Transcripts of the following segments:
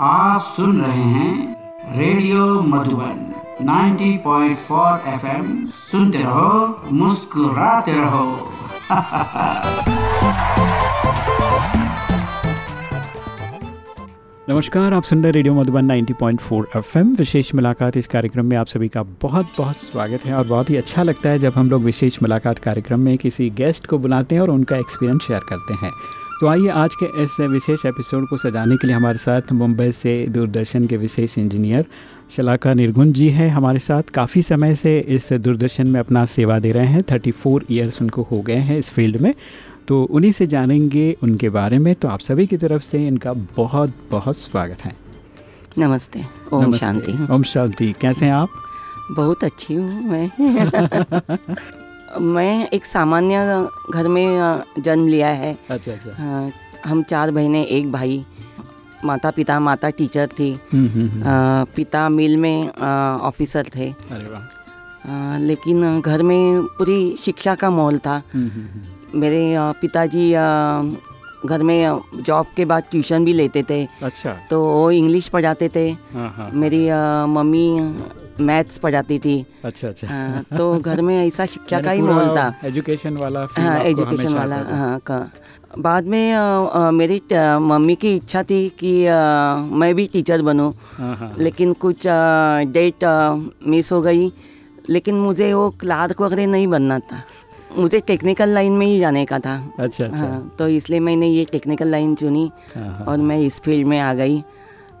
आप सुन रहे हैं रेडियो मधुबन 90.4 एफएम। सुनते रहो, मुस्कुराते रहो। नमस्कार, आप सुन रहे रेडियो मधुबन 90.4 एफएम। विशेष मुलाकात इस कार्यक्रम में आप सभी का बहुत बहुत स्वागत है और बहुत ही अच्छा लगता है जब हम लोग विशेष मुलाकात कार्यक्रम में किसी गेस्ट को बुलाते हैं और उनका एक्सपीरियंस शेयर करते हैं। तो आइए आज के इस विशेष एपिसोड को सजाने के लिए हमारे साथ मुंबई से दूरदर्शन के विशेष इंजीनियर शलाका निर्गुण जी हैं। हमारे साथ काफ़ी समय से इस दूरदर्शन में अपना सेवा दे रहे हैं। थर्टी फोर ईयर्स उनको हो गए हैं इस फ़ील्ड में। तो उन्हीं से जानेंगे उनके बारे में। तो आप सभी की तरफ़ से इनका बहुत बहुत स्वागत है। नमस्ते। ओम शांति। ओम शांति। कैसे हैं आप? बहुत अच्छी हूँ मैं। मैं एक सामान्य घर में जन्म लिया है। अच्छा अच्छा। हाँ, हम चार बहनें एक भाई माता पिता माता टीचर थी। हम्म, हम्म, हम्म। आ, पिता मिल में ऑफिसर थे। अरे आ, लेकिन घर में पूरी शिक्षा का माहौल था। हम्म, हम्म, हम्म। मेरे पिताजी घर में जॉब के बाद ट्यूशन भी लेते थे। अच्छा। तो वो इंग्लिश पढ़ाते थे। हाँ हाँ मेरी मम्मी मैथ्स पढ़ाती थी। अच्छा अच्छा। हाँ, तो घर में ऐसा शिक्षा का ही माहौल था। एजुकेशन वाला हाँ एजुकेशन वाला हाँ का। बाद में अ, मेरी मम्मी की इच्छा थी कि अ, मैं भी टीचर बनूं। हाँ हाँ लेकिन कुछ डेट मिस हो गई। लेकिन मुझे वो क्लार्क वगैरह नहीं बनना था। मुझे टेक्निकल लाइन में ही जाने का था। अच्छा अच्छा। हाँ तो इसलिए मैंने ये टेक्निकल लाइन चुनी। और मैं इस फ़ील्ड में आ गई।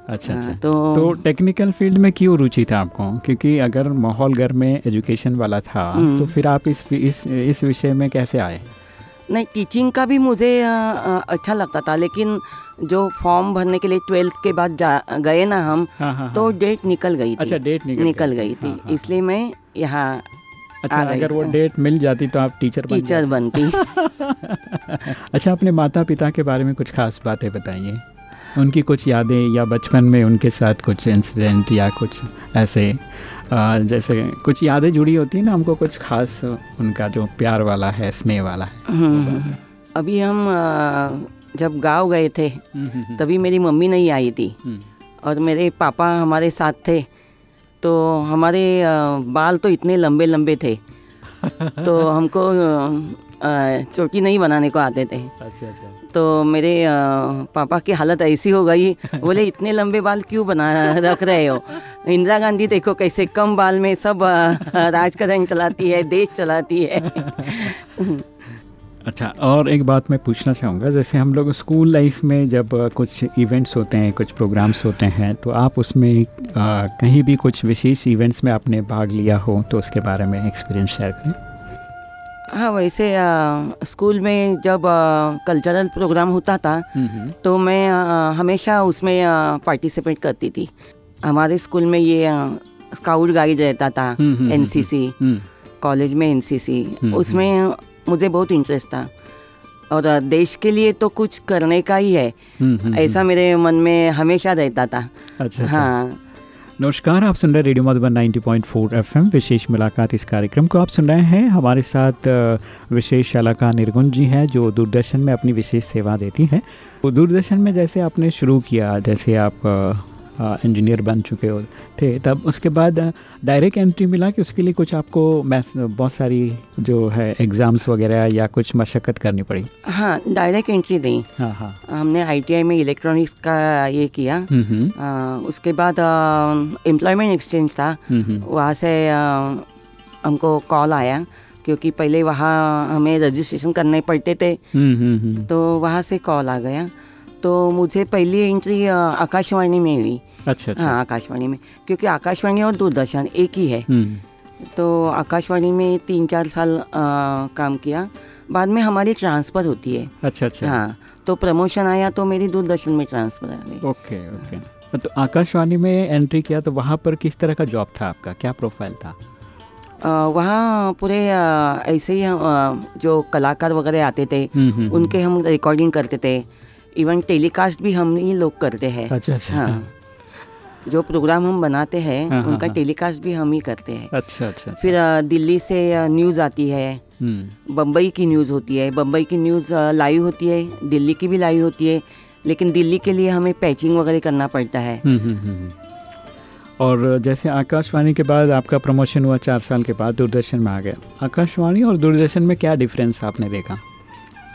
अच्छा हाँ, अच्छा। तो- तो टेक्निकल फ़ील्ड में क्यों रुचि था आपको? क्योंकि अगर माहौल घर में एजुकेशन वाला था हम्म। तो फिर आप इस इस इस विषय में कैसे आए? नहीं टीचिंग का भी मुझे अच्छा लगता था लेकिन जो फॉर्म भरने के लिए ट्वेल्थ के बाद जा गए ना हम हाँ हाँ तो हाँ। डेट निकल गई थी। अच्छा डेट निकल निकल गई थी हाँ, हाँ। इसलिए मैं यहाँ अच्छा अगर वो डेट मिल जाती तो आप टीचर बन टीचर बनती। अच्छा अपने माता पिता के बारे में कुछ खास बातें बताइए। उनकी कुछ यादें या बचपन में उनके साथ कुछ इंसिडेंट या कुछ ऐसे आ, जैसे कुछ यादें जुड़ी होती हैं ना हमको कुछ खास उनका जो प्यार वाला है स्नेह वाला है हम्म, अभी हम जब गाँव गए थे तभी मेरी मम्मी नहीं आई थी। हम्म। और मेरे पापा हमारे साथ थे तो हमारे बाल तो इतने लंबे लंबे थे। तो हमको चोटी नहीं बनाने को आते थे। अच्छा अच्छा। तो मेरे पापा की हालत ऐसी हो गई बोले इतने लंबे बाल क्यों बना रख रहे हो? इंदिरा गांधी देखो कैसे कम बाल में सब अ, राजकारण चलाती है देश चलाती है। अच्छा और एक बात मैं पूछना चाहूँगा जैसे हम लोग स्कूल लाइफ में जब कुछ इवेंट्स होते हैं कुछ प्रोग्राम्स होते हैं तो आप उसमें अ, कहीं भी कुछ विशेष इवेंट्स में आपने भाग लिया हो तो उसके बारे में एक्सपीरियंस शेयर करें। हाँ वैसे अ, स्कूल में जब आ, कल्चरल प्रोग्राम होता था तो मैं अ, हमेशा उसमें पार्टिसिपेट करती थी। हमारे स्कूल में ये स्काउट गाइड रहता था hmm, hmm, NCC hmm, college में एनसीसी हम्म, उसमें मुझे बहुत इंटरेस्ट था। और देश के लिए तो कुछ करने का ही है। हम्म, हम्म, ऐसा मेरे मन में हमेशा रहता था। अच्छा अच्छा। हाँ। नमस्कार, आप सुन रहे रेडियो मधुबन 90.4 एफएम। विशेष मुलाकात इस कार्यक्रम को आप सुन रहे हैं। हमारे साथ विशेष शलाका निर्गुण जी हैं, जो दूरदर्शन में अपनी विशेष सेवा देती हैं। वो दूरदर्शन में जैसे आपने शुरू किया, जैसे आप इंजीनियर बन चुके हो थे। तब उसके बाद डायरेक्ट एंट्री मिला कि उसके लिए कुछ आपको मैस बहुत सारी जो है एग्ज़ाम्स वगैरह या कुछ मशक्क़त करनी पड़ी। हाँ डायरेक्ट एंट्री दी। हाँ हाँ। हमने आईटीआई में इलेक्ट्रॉनिक्स का ये किया। हम्म हम्म। उसके बाद एम्प्लॉयमेंट एक्सचेंज था। हम्म, वहाँ से अ, हमको कॉल आया क्योंकि पहले वहाँ हमें रजिस्ट्रेशन करने पड़ते थे। तो वहाँ से कॉल आ गया। तो मुझे पहली एंट्री आकाशवाणी में हुई। अच्छा अच्छा। हाँ आकाशवाणी में। क्योंकि आकाशवाणी और दूरदर्शन एक ही है। हम्म, तो आकाशवाणी में तीन चार साल अ, काम किया। बाद में हमारी ट्रांसफ़र होती है। अच्छा अच्छा। हाँ तो प्रमोशन आया तो मेरी दूरदर्शन में ट्रांसफ़र आ गई। Okay okay. तो आकाशवाणी में एंट्री किया तो वहाँ पर किस तरह का जॉब था आपका? क्या प्रोफ़ाइल था? वहाँ पूरे ऐसे ही जो कलाकार वगैरह आते थे हम्म, हम्म, उनके हम रिकॉर्डिंग करते थे। इवन टेलीकास्ट भी हम ही लोग करते हैं। अच्छा अच्छा हाँ। जो प्रोग्राम हम बनाते हैं हाँ, हाँ, उनका हाँ। टेलीकास्ट भी हम ही करते हैं। अच्छा अच्छा फिर दिल्ली से न्यूज़ आती है। हम्म, बम्बई की न्यूज़ होती है। बम्बई की न्यूज़ लाइव होती है। दिल्ली की भी लाइव होती है। लेकिन दिल्ली के लिए हमें पैचिंग वगैरह करना पड़ता है। हम्म, हम्म, हम्म, हम्म। और जैसे आकाशवाणी के बाद आपका प्रमोशन हुआ चार साल के बाद दूरदर्शन में आ गया। आकाशवाणी और दूरदर्शन में क्या डिफरेंस आपने देखा?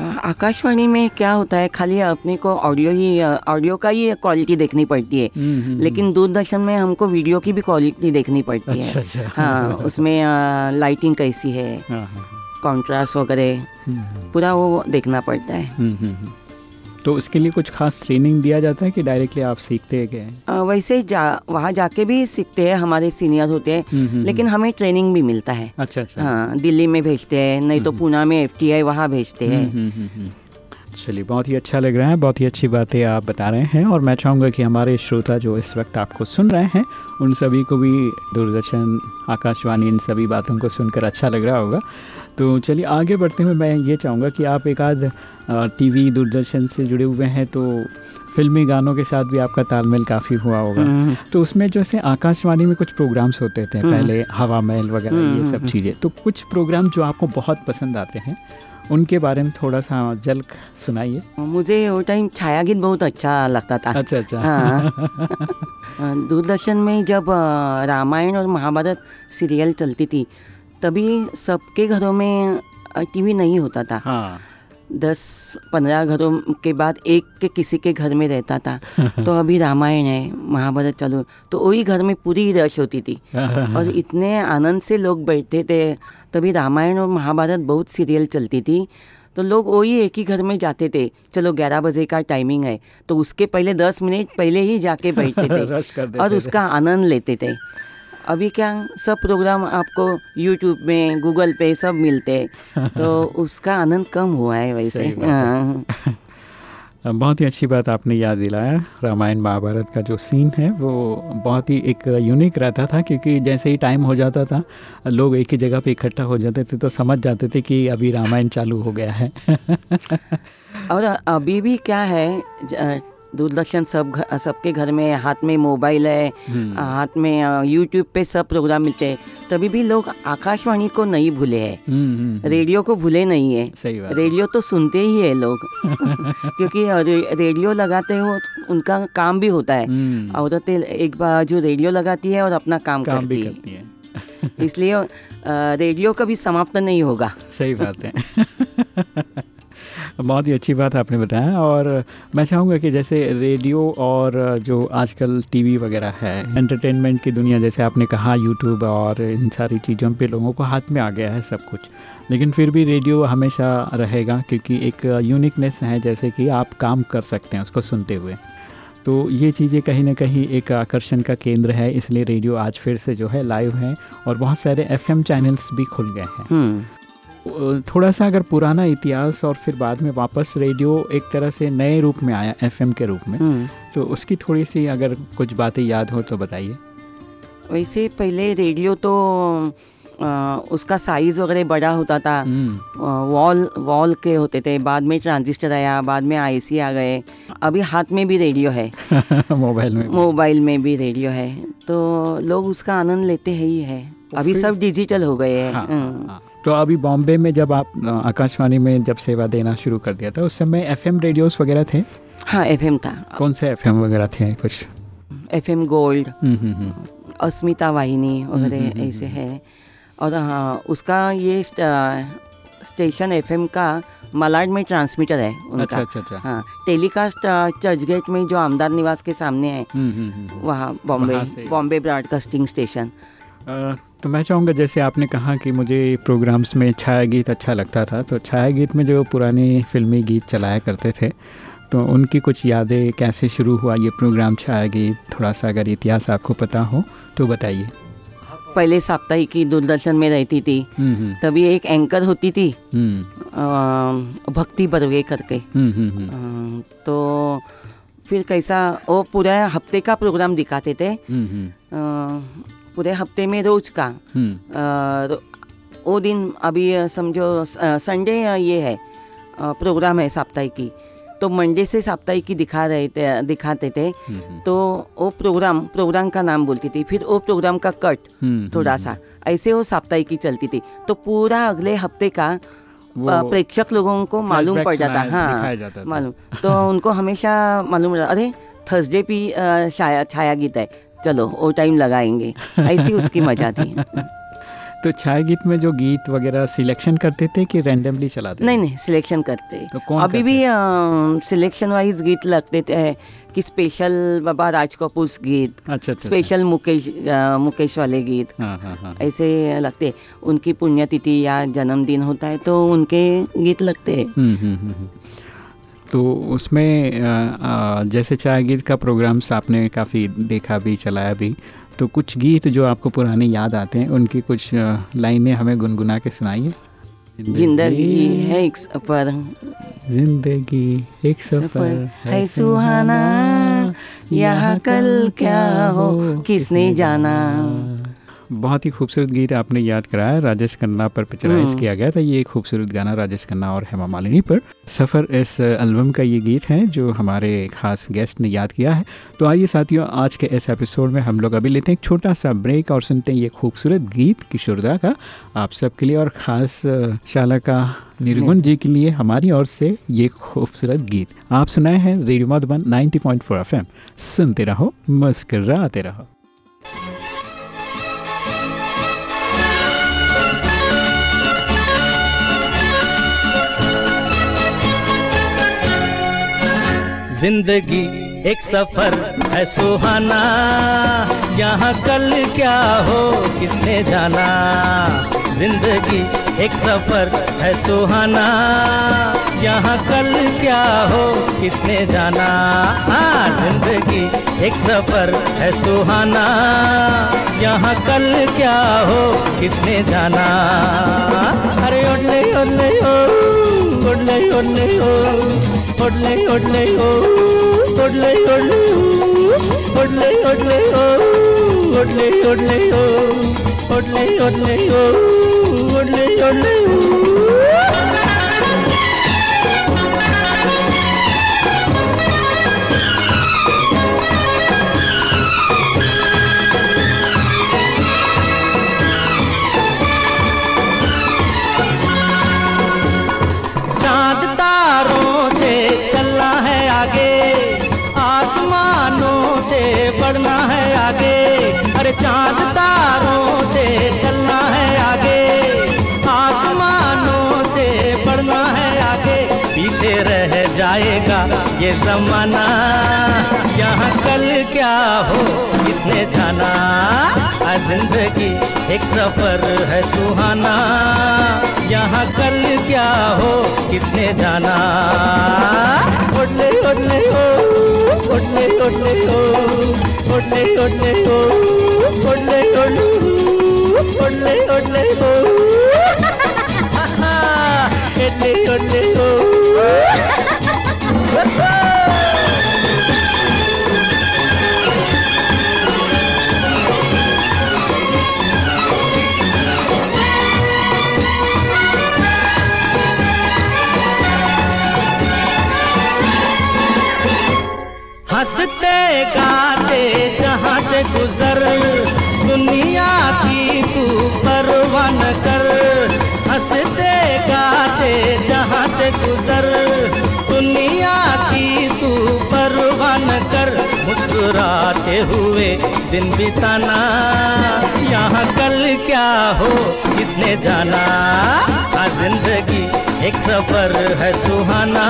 आकाशवाणी में क्या होता है खाली अपने को ऑडियो ही ऑडियो का ही क्वालिटी देखनी पड़ती है हम्म, हम्म, लेकिन दूरदर्शन में हमको वीडियो की भी क्वालिटी देखनी पड़ती अच्छा, है अच्छा। हाँ उसमें आ, लाइटिंग कैसी है हाँ, हाँ, हाँ। कॉन्ट्रास्ट वगैरह हम्म, हम्म, पूरा वो देखना पड़ता है हम्म, हम्म, हम्म। तो उसके लिए कुछ खास ट्रेनिंग दिया जाता है कि डायरेक्टली आप सीखते गए वैसे जा वहाँ जाके भी सीखते हैं हमारे सीनियर होते हैं हम्म, हम्म, लेकिन हमें ट्रेनिंग भी मिलता है। अच्छा अच्छा। हाँ दिल्ली में भेजते हैं नहीं तो पूना में एफ़ टी आई वहाँ भेजते हैं। हम्म, हम्म, हम्म। चलिए बहुत ही अच्छा लग रहा है बहुत ही अच्छी बातें आप बता रहे हैं और मैं चाहूँगा कि हमारे श्रोता जो इस वक्त आपको सुन रहे हैं उन सभी को भी दूरदर्शन आकाशवाणी इन सभी बातों को सुनकर अच्छा लग रहा होगा। तो चलिए आगे बढ़ते हुए मैं ये चाहूँगा कि आप एक आध टीवी दूरदर्शन से जुड़े हुए हैं तो फिल्मी गानों के साथ भी आपका तालमेल काफ़ी हुआ होगा। हम्म, तो उसमें जैसे आकाशवाणी में कुछ प्रोग्राम्स होते थे पहले हवा महल वगैरह ये हम्म, सब हम्म, चीज़ें। तो कुछ प्रोग्राम जो आपको बहुत पसंद आते हैं उनके बारे में थोड़ा सा झलक सुनाइए। मुझे वो टाइम छाया गीत बहुत अच्छा लगता था। अच्छा अच्छा। हाँ। दूरदर्शन में जब रामायण और महाभारत सीरियल चलती थी तभी सबके घरों में टीवी नहीं होता था। हाँ। दस पंद्रह घरों के बाद एक के किसी के घर में रहता था। तो अभी रामायण है महाभारत चालू तो वही घर में पूरी रश होती थी। और इतने आनंद से लोग बैठते थे। तभी रामायण और महाभारत बहुत सीरियल चलती थी। तो लोग वही एक ही घर में जाते थे चलो ग्यारह बजे का टाइमिंग है। तो उसके पहले दस मिनट पहले ही जाके बैठते थे। और उसका आनंद लेते थे। अभी क्या सब प्रोग्राम आपको यूट्यूब में गूगल पे सब मिलते हैं। तो उसका आनंद कम हुआ है वैसे। है। बहुत ही अच्छी बात आपने याद दिलाया रामायण महाभारत का जो सीन है वो बहुत ही एक यूनिक रहता था क्योंकि जैसे ही टाइम हो जाता था लोग एक ही जगह पे इकट्ठा हो जाते थे तो समझ जाते थे कि अभी रामायण चालू हो गया है। और अभी भी क्या है दूरदर्शन सब सबके घर में हाथ में मोबाइल है हम्म। हाथ में यूट्यूब पे सब प्रोग्राम मिलते हैं। तभी भी लोग आकाशवाणी को नहीं भूले हैं। हम्म, हम्म। रेडियो को भूले नहीं है। सही बात। रेडियो तो सुनते ही है लोग। क्योंकि रेडियो लगाते हो उनका काम भी होता है। औरतें एक बार जो रेडियो लगाती है और अपना काम, काम करती करती है। है। इसलिए रेडियो कभी समाप्त नहीं होगा। सही बात है। बहुत ही अच्छी बात आपने बताया और मैं चाहूँगा कि जैसे रेडियो और जो आजकल टीवी वगैरह है एंटरटेनमेंट की दुनिया जैसे आपने कहा यूट्यूब और इन सारी चीज़ों पे लोगों को हाथ में आ गया है सब कुछ। लेकिन फिर भी रेडियो हमेशा रहेगा क्योंकि एक यूनिकनेस है जैसे कि आप काम कर सकते हैं उसको सुनते हुए। तो ये चीज़ें कहीं ना कहीं एक आकर्षण का केंद्र है इसलिए रेडियो आज फिर से जो है लाइव है और बहुत सारे एफएम चैनल्स भी खुल गए हैं। हम्म। थोड़ा सा अगर पुराना इतिहास और फिर बाद में वापस रेडियो एक तरह से नए रूप में आया एफएम के रूप में हम्म। तो उसकी थोड़ी सी अगर कुछ बातें याद हो तो बताइए। वैसे पहले रेडियो तो अ, उसका साइज़ वगैरह बड़ा होता था। हम्म, वॉल वॉल के होते थे बाद में ट्रांजिस्टर आया बाद में आईसी आ गए। अभी हाथ में भी रेडियो है। मोबाइल में मोबाइल में भी रेडियो है। तो लोग उसका आनंद लेते हैं ही है। अभी सब डिजिटल हो गए हैं हाँ, हम्म। हाँ, तो अभी बॉम्बे में जब आप आकाशवाणी में जब सेवा देना शुरू कर दिया था उस समय एफएम रेडियोस वगैरह थे? हाँ एफएम था। कौन से एफएम वगैरह थे कुछ? एफएम गोल्ड हम्म, हम्म, हम्म, अस्मिता वाहिनी वगैरह ऐसे है। और हाँ उसका ये स्ट- स्टेशन एफएम का मलाड में ट्रांसमीटर है अच्छा उनका। अच्छा अच्छा हाँ टेलीकास्ट चर्चगेट में जो आमदार निवास के सामने है। वहाँ बॉम्बे बॉम्बे ब्रॉडकास्टिंग स्टेशन। तो मैं चाहूँगा जैसे आपने कहा कि मुझे प्रोग्राम्स में छाया गीत अच्छा लगता था तो छाया गीत में जो पुराने फिल्मी गीत चलाया करते थे तो उनकी कुछ यादें कैसे शुरू हुआ ये प्रोग्राम छाया गीत? थोड़ा सा अगर इतिहास आपको पता हो तो बताइए। पहले साप्ताहिक की दूरदर्शन में रहती थी हम्म, हम्म, तभी एक एंकर होती थी हम्म, भक्ति बर्वे करके। तो फिर कैसा वो पूरा हफ़्ते का प्रोग्राम दिखाते थे। पूरे हफ़्ते में रोज का। हम्म, अ, वो दिन अभी समझो संडे ये है प्रोग्राम है साप्ताहिकी तो मंडे से साप्ताहिकी दिखा रहे थे दिखाते थे। हम्म, तो वो प्रोग्राम प्रोग्राम का नाम बोलती थी। फिर वो प्रोग्राम का कट हम्म, थोड़ा सा ऐसे वो साप्ताहिकी चलती थी। तो पूरा अगले हफ़्ते का प्रेक्षक लोगों को मालूम पड़ जाता। हाँ मालूम। तो उनको हमेशा मालूम अरे थर्सडे भी छाया छाया गीत है। चलो वो टाइम लगाएँगे। ऐसी उसकी मज़ा थी। तो छाया गीत में जो गीत वगैरह सिलेक्शन करते थे कि रैंडमली चलाते नहीं नहीं सिलेक्शन करते। तो कौन अभी करते? भी सिलेक्शन वाइज गीत लगते थे कि स्पेशल बाबा राज कपूर गीत अच्छा अच्छा, अच्छा। स्पेशल मुकेश अ, मुकेश वाले गीत। हाँ हाँ हाँ। ऐसे लगते। उनकी पुण्यतिथि या जन्मदिन होता है तो उनके गीत लगते। हैं तो उसमें जैसे चाय गीत का प्रोग्राम्स आपने काफ़ी देखा भी चलाया भी तो कुछ गीत जो आपको पुराने याद आते हैं उनकी कुछ लाइनें हमें गुनगुना के सुनाइए। ज़िंदगी है एक सफ़र। ज़िंदगी एक सफ़र है सुहाना। यहाँ कल क्या हो? किसने जाना? बहुत ही खूबसूरत गीत आपने याद कराया राजेश खन्ना पर पिक्चराइज हम्म। किया गया था। ये एक खूबसूरत गाना राजेश खन्ना और हेमा मालिनी पर। सफ़र इस एल्बम का ये गीत है जो हमारे खास गेस्ट ने याद किया है। तो आइए साथियों आज के इस एपिसोड में हम लोग अभी लेते हैं एक छोटा सा ब्रेक और सुनते हैं ये खूबसूरत गीत किशोरदा का आप सबके लिए और ख़ास शाला का निर्गुण जी के लिए हमारी ओर से ये खूबसूरत गीत। आप सुनाए हैं रेडियो मधुबन 90.4 एफएम। सुनते रहो मुस्कराते रहो। ज़िंदगी एक सफ़र है सुहाना। यहाँ कल क्या हो, किसने जाना? ज़िंदगी एक सफ़र है सुहाना। यहाँ कल क्या हो, किसने जाना? हाँ ज़िंदगी एक सफ़र है सुहाना। यहाँ कल क्या हो, किसने जाना? अरे ओडले ओडले ओ। ಒಡ್ಲೆ ಒಡ್ಲೆಯೋ ಒಡ್ಲೆ ಒಡ್ಲೆಯೋ ಒಡ್ಲೆ ಒಡ್ಲೆಯೋ ಒಡ್ಲೆ ಒಡ್ಲೆಯೋ ಒಡ್ಲೆ ಒಡ್ಲೆಯೋ ಒಡ್ಲೆ ಒಡ್ಲೆಯೋ ಒಡ್ಲೆ ಒಡ್ಲೆಯೋ हो। किसने जाना? ज़िंदगी एक सफ़र है सुहाना। यहाँ कल क्या हो? किसने जाना? उठने उठने हो उठने उठने हो। उठने उठने हो उठने उठने हो उठने उठले हो। मुस्कुराते हुए दिन बिताना यहाँ कल क्या हो किसने जाना आ ज़िंदगी एक सफ़र है सुहाना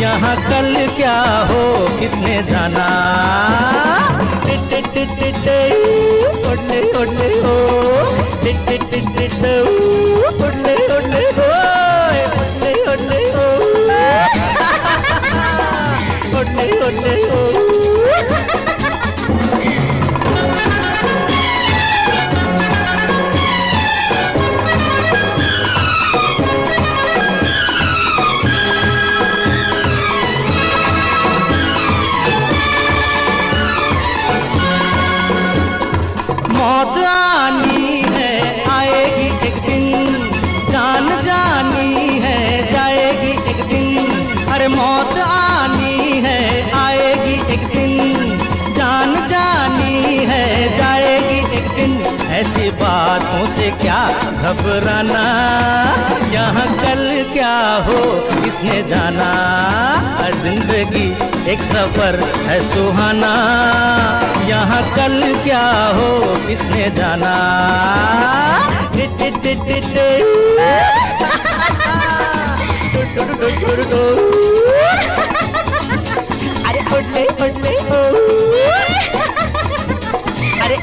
यहाँ कल क्या हो किसने जाना टिट टिट टिट टिट टे, ओडले ओडले ओ जाना। हर ज़िंदगी एक सफ़र है सुहाना। यहाँ कल क्या हो, किसने जाना। अरे उठले अरे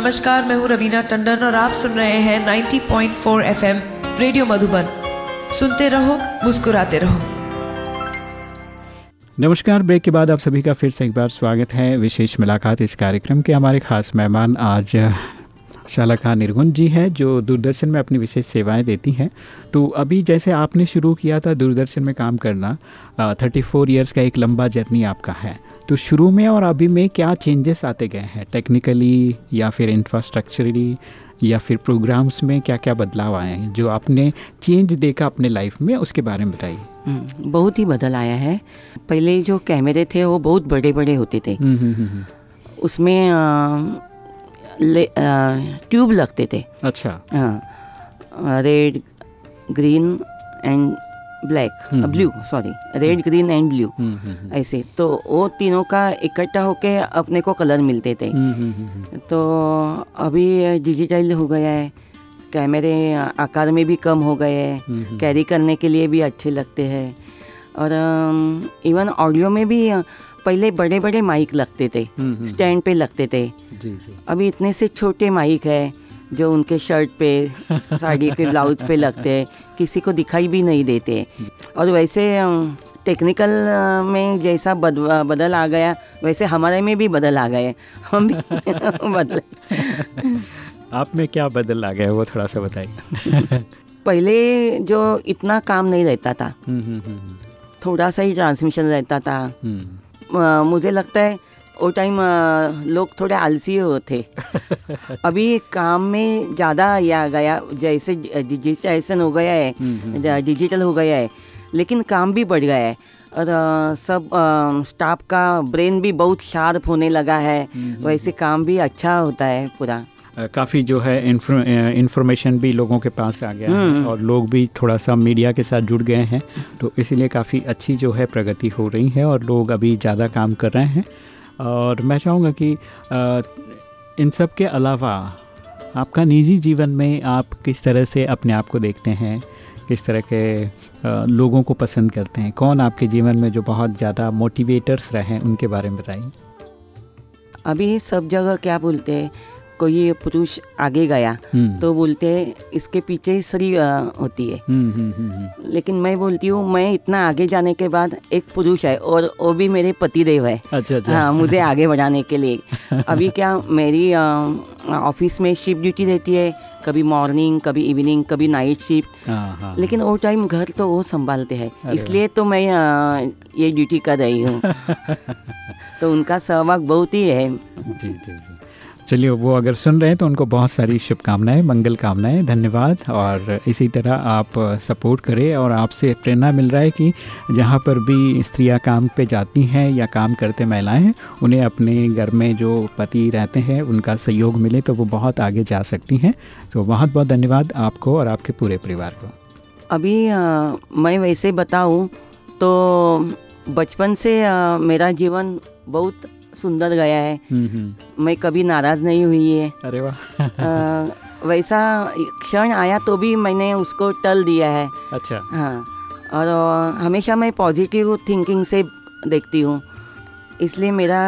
नमस्कार, मैं हूँ रवीना टंडन और आप सुन रहे हैं 90.4 एफएम रेडियो मधुबन। सुनते रहो, मुस्कुराते रहो। नमस्कार, ब्रेक के बाद आप सभी का फिर से एक बार स्वागत है। विशेष मुलाकात इस कार्यक्रम के हमारे खास मेहमान आज शालाखा निर्गुण जी हैं, जो दूरदर्शन में अपनी विशेष सेवाएँ देती हैं। तो अभी जैसे आपने शुरू किया था, दूरदर्शन में काम करना थर्टी फोर ईयर्स का एक लंबा जर्नी आपका है। तो शुरू में और अभी में क्या चेंजेस आते गए हैं? टेक्निकली या फिर इंफ्रास्ट्रक्चरली या फिर प्रोग्राम्स में क्या क्या बदलाव आए हैं? जो आपने चेंज देखा अपने लाइफ में उसके बारे में बताइए। हम्म, बहुत ही बदल आया है। पहले जो कैमरे थे वो बहुत बड़े बड़े होते थे। हम्म, हम्म। उसमें ट्यूब लगते थे। अच्छा। हाँ। Red green and black. Blue sorry red green and blue. ऐसे तो वो तीनों का इकट्ठा होके अपने को कलर मिलते थे हम्म, हम्म, हम्म। तो अभी डिजिटल हो गया है कैमरे आकार में भी कम हो गए हैं कैरी करने के लिए भी अच्छे लगते हैं और इवन ऑडियो में भी पहले बड़े बड़े माइक लगते थे। स्टैंड पे लगते थे जी जी अभी इतने से छोटे माइक है जो उनके शर्ट पे साड़ी के ब्लाउज पे लगते हैं किसी को दिखाई भी नहीं देते। और वैसे टेक्निकल में जैसा बद, बदल आ गया वैसे हमारे में भी बदल आ गए हम भी बदले आप में क्या बदल आ गया वो थोड़ा सा बताइए। पहले जो इतना काम नहीं रहता था हम्म, हम्म, हम्म, थोड़ा सा ही ट्रांसमिशन रहता था। मुझे लगता है वो टाइम लोग थोड़े आलसी होते अभी काम में ज़्यादा आ गया जैसे डिजिटाइजेशन हो गया है डिजिटल हो गया है लेकिन काम भी बढ़ गया है। और सब स्टाफ का ब्रेन भी बहुत शार्प होने लगा है वैसे काम भी अच्छा होता है पूरा। काफ़ी जो है इंफॉर्मेशन भी लोगों के पास आ गया है और लोग भी थोड़ा सा मीडिया के साथ जुड़ गए हैं तो इसीलिए काफ़ी अच्छी जो है प्रगति हो रही है और लोग अभी ज़्यादा काम कर रहे हैं। और मैं चाहूँगा कि इन सब के अलावा आपका निजी जीवन में आप किस तरह से अपने आप को देखते हैं? किस तरह के लोगों को पसंद करते हैं? कौन आपके जीवन में जो बहुत ज़्यादा मोटिवेटर्स रहे हैं, उनके बारे में बताइए। अभी सब जगह क्या बोलते हैं? कोई पुरुष आगे गया हम्म। तो बोलते हैं इसके पीछे स्त्री होती है। हम्म, हम्म। लेकिन मैं बोलती हूँ मैं इतना आगे जाने के बाद एक पुरुष है और वो भी मेरे पतिदेव है। अच्छा अच्छा। हाँ मुझे आगे बढ़ाने के लिए। अभी क्या मेरी ऑफ़िस में शिफ्ट ड्यूटी रहती है कभी मॉर्निंग कभी इवनिंग कभी नाइट शिफ्ट। हाँ हाँ। लेकिन वो टाइम घर तो वो संभालते हैं। इसलिए तो मैं ये ड्यूटी कर रही हूँ। तो उनका सहभाग बहुत ही है। जी जी जी। चलिए वो अगर सुन रहे हैं तो उनको बहुत सारी शुभकामनाएँ मंगल कामनाएँ धन्यवाद। और इसी तरह आप सपोर्ट करें और आपसे प्रेरणा मिल रहा है कि जहाँ पर भी स्त्रियाँ काम पे जाती हैं या काम करते महिलाएँ उन्हें अपने घर में जो पति रहते हैं उनका सहयोग मिले तो वो बहुत आगे जा सकती हैं। तो बहुत बहुत धन्यवाद आपको और आपके पूरे परिवार को। अभी अ, मैं वैसे बताऊँ तो बचपन से अ, मेरा जीवन बहुत सुंदर गया है। हम्म, हम्म। मैं कभी नाराज़ नहीं हुई है। अरे वाह। वैसा क्षण आया तो भी मैंने उसको टल दिया है। अच्छा। हाँ और हमेशा मैं पॉजिटिव थिंकिंग से देखती हूँ। इसलिए मेरा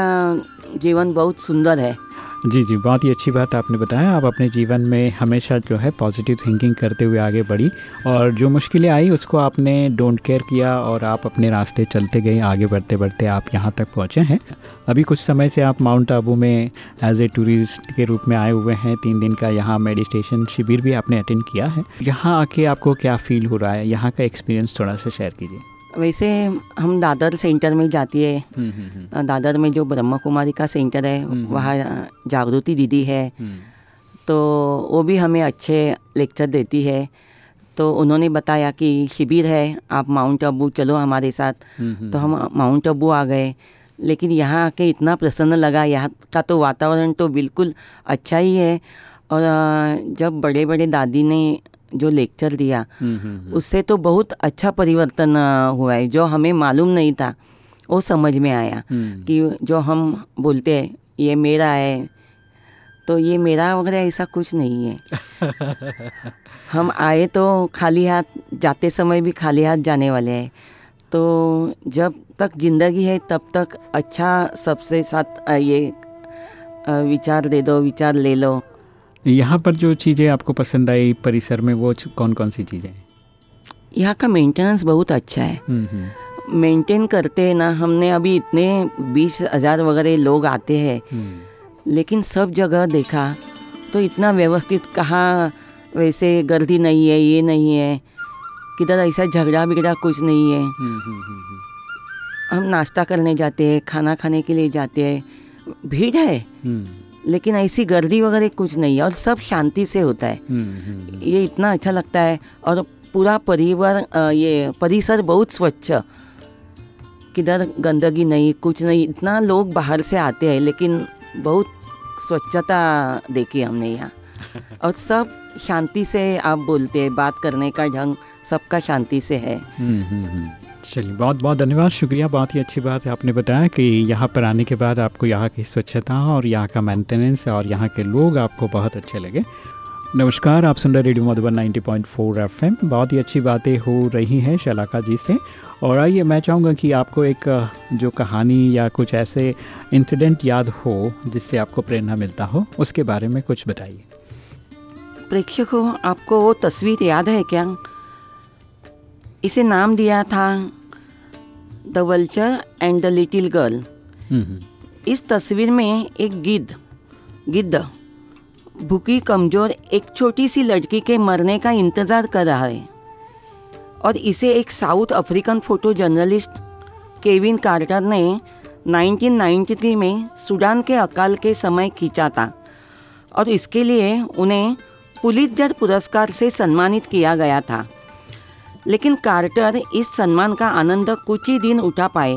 जीवन बहुत सुंदर है। जी जी, बहुत ही अच्छी बात आपने बताया। आप अपने जीवन में हमेशा जो है पॉजिटिव थिंकिंग करते हुए आगे बढ़ी और जो मुश्किलें आई उसको आपने डोंट केयर किया और आप अपने रास्ते चलते गए, आगे बढ़ते बढ़ते आप यहाँ तक पहुँचे हैं। अभी कुछ समय से आप माउंट आबू में एज ए टूरिस्ट के रूप में आए हुए हैं। तीन दिन का यहाँ मेडिटेशन शिविर भी आपने अटेंड किया है। यहाँ आके आपको क्या फील हो रहा है? यहाँ का एक्सपीरियंस थोड़ा सा शेयर कीजिए। वैसे हम दादर सेंटर में जाती है। दादर में जो ब्रह्मा कुमारी का सेंटर है वहाँ जागृति दीदी है। तो वो भी हमें अच्छे लेक्चर देती है। तो उन्होंने बताया कि शिविर है आप माउंट आबू चलो हमारे साथ। तो हम माउंट आबू आ गए। लेकिन यहाँ आके इतना प्रसन्न लगा यहाँ का तो वातावरण तो बिल्कुल अच्छा ही है। और जब बड़े बड़े दादी ने जो लेक्चर दिया उससे तो बहुत अच्छा परिवर्तन हुआ है जो हमें मालूम नहीं था वो समझ में आया कि जो हम बोलते हैं ये मेरा है तो ये मेरा वगैरह ऐसा कुछ नहीं है। हम आए तो खाली हाथ जाते समय भी खाली हाथ जाने वाले हैं। तो जब तक ज़िंदगी है तब तक अच्छा सबसे साथ ये विचार दे दो विचार ले लो। यहाँ पर जो चीज़ें आपको पसंद आई परिसर में वो कौन कौन सी चीज़ें यहाँ का मेंटेनेंस बहुत अच्छा है। मेंटेन करते हैं ना हमने अभी इतने बीस हज़ार वगैरह लोग आते हैं। लेकिन सब जगह देखा तो इतना व्यवस्थित कहाँ वैसे गर्दी नहीं है ये नहीं है। किधर ऐसा झगड़ा बिगड़ा कुछ नहीं है। हम नाश्ता करने जाते हैं खाना खाने के लिए जाते हैं। भीड़ है? लेकिन ऐसी गर्दी वगैरह कुछ नहीं है और सब शांति से होता है। ये इतना अच्छा लगता है और पूरा परिवार ये परिसर बहुत स्वच्छ। किधर गंदगी नहीं कुछ नहीं इतना लोग बाहर से आते हैं लेकिन बहुत स्वच्छता देखी हमने यहाँ। और सब शांति से आप बोलते हैं बात करने का ढंग सबका शांति से है। चलिए, बहुत बहुत धन्यवाद, शुक्रिया, बहुत ही अच्छी बात है आपने बताया कि यहाँ पर आने के बाद आपको यहाँ की स्वच्छता और यहाँ का मेंटेनेंस और यहाँ के लोग आपको बहुत अच्छे लगे। नमस्कार, आप सुन रहे रेडियो मधुबन 90.4 एफएम। बहुत ही अच्छी बातें हो रही हैं शलाका जी से। और आइए, मैं चाहूँगा कि आपको एक, जो कहानी या कुछ ऐसे इंसिडेंट याद हो जिससे आपको प्रेरणा मिलता हो, उसके बारे में कुछ बताइए। प्रेक्षकों, आपको वो तस्वीर याद है क्या? इसे नाम दिया था The Vulture and The Little Girl इस तस्वीर में एक गिद्ध गिद्ध भूखी कमज़ोर एक छोटी सी लड़की के मरने का इंतज़ार कर रहा है। और इसे एक South African photo journalist Kevin Carter ने 1993 में सूडान के अकाल के समय खींचा था। और इसके लिए उन्हें पुलित्जर पुरस्कार से सम्मानित किया गया था। लेकिन कार्टर इस सम्मान का आनंद कुछ ही दिन उठा पाए,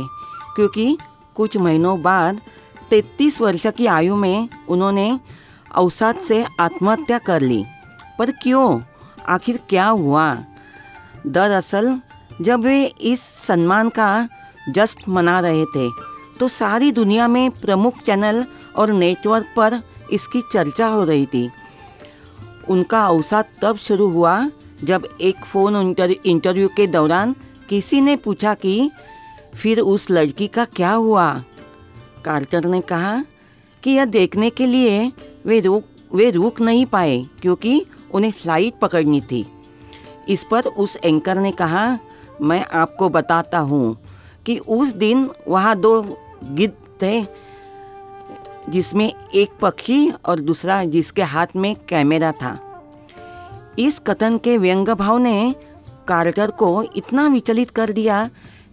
क्योंकि कुछ महीनों बाद 33 वर्ष की आयु में उन्होंने अवसाद से आत्महत्या कर ली। पर क्यों? आखिर क्या हुआ? दरअसल, जब वे इस सम्मान का जश्न मना रहे थे तो सारी दुनिया में प्रमुख चैनल और नेटवर्क पर इसकी चर्चा हो रही थी। उनका अवसाद तब शुरू हुआ जब एक फ़ोन इंटरव्यू के दौरान किसी ने पूछा कि फिर उस लड़की का क्या हुआ? कार्टर ने कहा कि यह देखने के लिए वे रुक वे रुक नहीं पाए क्योंकि उन्हें फ़्लाइट पकड़नी थी। इस पर उस एंकर ने कहा, मैं आपको बताता हूँ कि उस दिन वहाँ दो गिद्ध थे, जिसमें एक पक्षी और दूसरा जिसके हाथ में कैमरा था। इस कथन के व्यंग भाव ने कार्टर को इतना विचलित कर दिया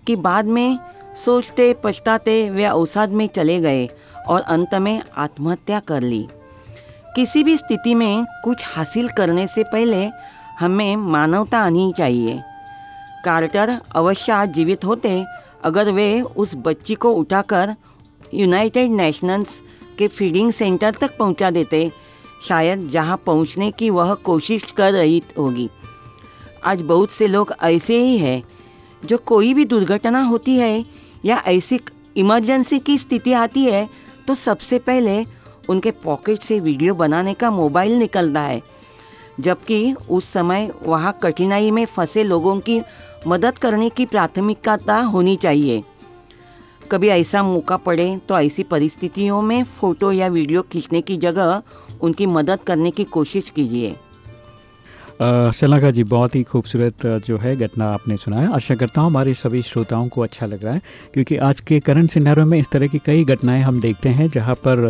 कि बाद में सोचते पछताते वे अवसाद में चले गए और अंत में आत्महत्या कर ली। किसी भी स्थिति में कुछ हासिल करने से पहले हमें मानवता आनी चाहिए। कार्टर अवश्य आज जीवित होते अगर वे उस बच्ची को उठाकर यूनाइटेड नेशंस के फीडिंग सेंटर तक पहुँचा देते शायद जहाँ पहुँचने की वह कोशिश कर रही होगी। आज बहुत से लोग ऐसे ही हैं, जो कोई भी दुर्घटना होती है या ऐसी इमरजेंसी की स्थिति आती है तो सबसे पहले उनके पॉकेट से वीडियो बनाने का मोबाइल निकलता है। जबकि उस समय वहाँ कठिनाई में फंसे लोगों की मदद करने की प्राथमिकता होनी चाहिए। कभी ऐसा मौका पड़े तो ऐसी परिस्थितियों में फ़ोटो या वीडियो खींचने की जगह उनकी मदद करने की कोशिश कीजिए। शलाका जी बहुत ही खूबसूरत जो है घटना आपने सुनाया। आशा करता हूँ हमारे सभी श्रोताओं को अच्छा लग रहा है क्योंकि आज के करंट सिनारों में इस तरह की कई घटनाएँ हम देखते हैं जहाँ पर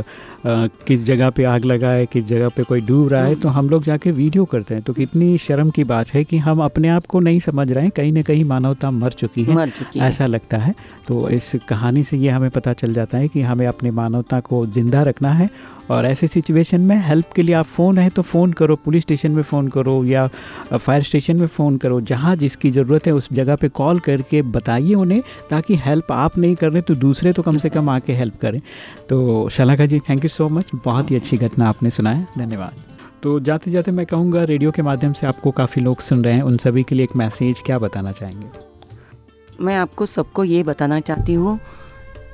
आ, किस जगह पे आग लगा है किस जगह पे कोई डूब रहा है तो हम लोग जाके वीडियो करते हैं। तो कितनी शर्म की बात है कि हम अपने आप को नहीं समझ रहे हैं कहीं ना कहीं मानवता मर चुकी है मर चुकी है। ऐसा लगता है। तो इस कहानी से ये हमें पता चल जाता है कि हमें अपनी मानवता को ज़िंदा रखना है और ऐसे सिचुएशन में हेल्प के लिए आप फ़ोन है तो फ़ोन करो पुलिस स्टेशन में फ़ोन करो या फायर स्टेशन में फ़ोन करो, जहाँ जिसकी ज़रूरत है उस जगह पे कॉल करके बताइए उन्हें ताकि हेल्प आप नहीं कर रहे तो दूसरे तो कम से कम आके हेल्प करें। तो Shalaka ji thank you so much बहुत ही अच्छी घटना आपने सुनाया। धन्यवाद। तो जाते जाते मैं कहूँगा रेडियो के माध्यम से आपको काफ़ी लोग सुन रहे हैं। उन सभी के लिए एक मैसेज क्या बताना चाहेंगे? मैं आपको सबको ये बताना चाहती हूँ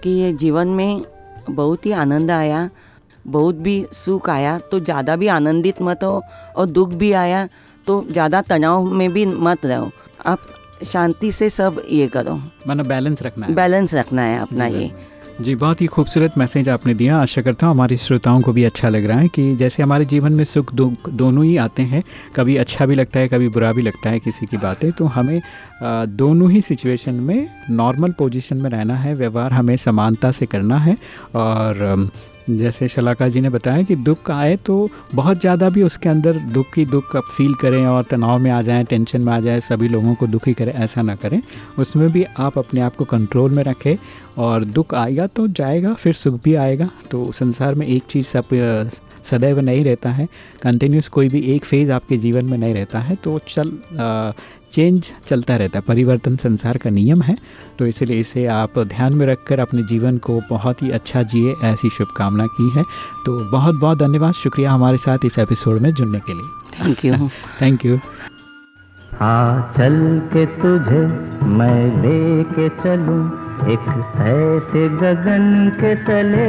कि ये जीवन में बहुत ही आनंद आया। बहुत भी सुख आया तो ज़्यादा भी आनंदित मत हो और दुख भी आया तो ज़्यादा तनाव में भी मत रहो। आप शांति से सब ये करो। माना बैलेंस रखना है। बैलेंस रखना है अपना ये। जी बहुत ही खूबसूरत मैसेज आपने दिया। आशा करता हूँ हमारे श्रोताओं को भी अच्छा लग रहा है कि जैसे हमारे जीवन में सुख दुख दोनों ही आते हैं कभी अच्छा भी लगता है कभी बुरा भी लगता है किसी की बातें तो हमें दोनों ही सिचुएशन में नॉर्मल पोजीशन में रहना है व्यवहार हमें समानता से करना है और जैसे शलाका जी ने बताया कि दुख आए तो बहुत ज़्यादा भी उसके अंदर दुख की दुख अब फील करें और तनाव में आ जाएँ टेंशन में आ जाए, सभी लोगों को दुखी करें, ऐसा ना करें। उसमें भी आप अपने आप को कंट्रोल में रखें और दुख आएगा तो जाएगा, फिर सुख भी आएगा। तो संसार में एक चीज़ सब सदैव नहीं रहता है कंटिन्यूस कोई भी एक फ़ेज़ आपके जीवन में नहीं रहता है तो चल आ, चेंज चलता रहता है परिवर्तन संसार का नियम है तो इसलिए इसे आप ध्यान में रखकर अपने जीवन को बहुत ही अच्छा जिए ऐसी शुभकामना की है। तो बहुत बहुत धन्यवाद शुक्रिया हमारे साथ इस एपिसोड में जुड़ने के लिए। थैंक यू थैंक यू हाँ चल के तुझे मैं ले के चलूँ एक ऐसे गगन के तले।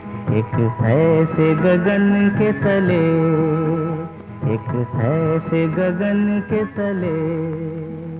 एक ऐसे गगन के तले एक ऐसे गगन के तले।